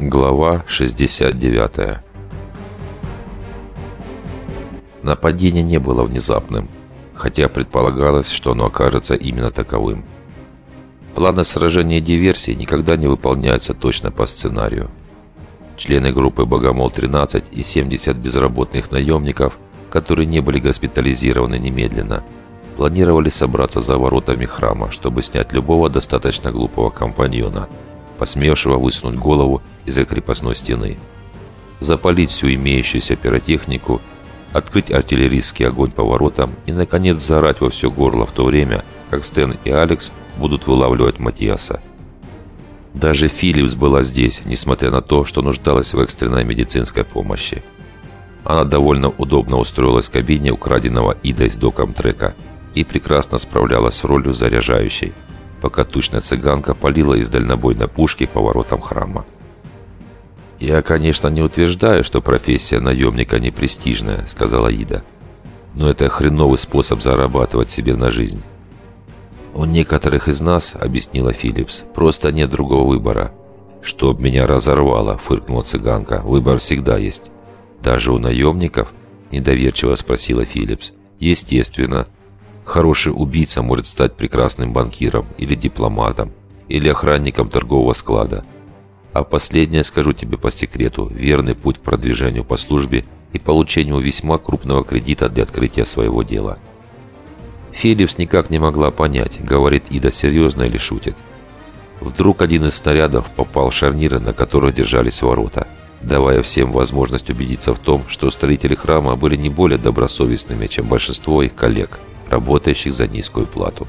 Глава 69 Нападение не было внезапным, хотя предполагалось, что оно окажется именно таковым. Планы сражения и диверсии никогда не выполняются точно по сценарию. Члены группы «Богомол-13» и 70 безработных наемников, которые не были госпитализированы немедленно, планировали собраться за воротами храма, чтобы снять любого достаточно глупого компаньона – посмевшего высунуть голову из-за крепостной стены. Запалить всю имеющуюся пиротехнику, открыть артиллерийский огонь по воротам и, наконец, заорать во все горло в то время, как Стэн и Алекс будут вылавливать Матиаса. Даже Филлипс была здесь, несмотря на то, что нуждалась в экстренной медицинской помощи. Она довольно удобно устроилась в кабине украденного Идой с доком трека и прекрасно справлялась с ролью заряжающей – пока тучная цыганка палила из дальнобойной пушки по воротам храма. «Я, конечно, не утверждаю, что профессия наемника не престижная», — сказала Ида. «Но это хреновый способ зарабатывать себе на жизнь». «У некоторых из нас, — объяснила Филлипс, — просто нет другого выбора». «Чтоб меня разорвало», — фыркнула цыганка. «Выбор всегда есть». «Даже у наемников?» — недоверчиво спросила Филлипс. «Естественно. Хороший убийца может стать прекрасным банкиром или дипломатом, или охранником торгового склада. А последнее, скажу тебе по секрету, верный путь к продвижению по службе и получению весьма крупного кредита для открытия своего дела. Филлипс никак не могла понять, говорит Ида серьезно или шутит. Вдруг один из снарядов попал в шарниры, на которых держались ворота, давая всем возможность убедиться в том, что строители храма были не более добросовестными, чем большинство их коллег – работающих за низкую плату.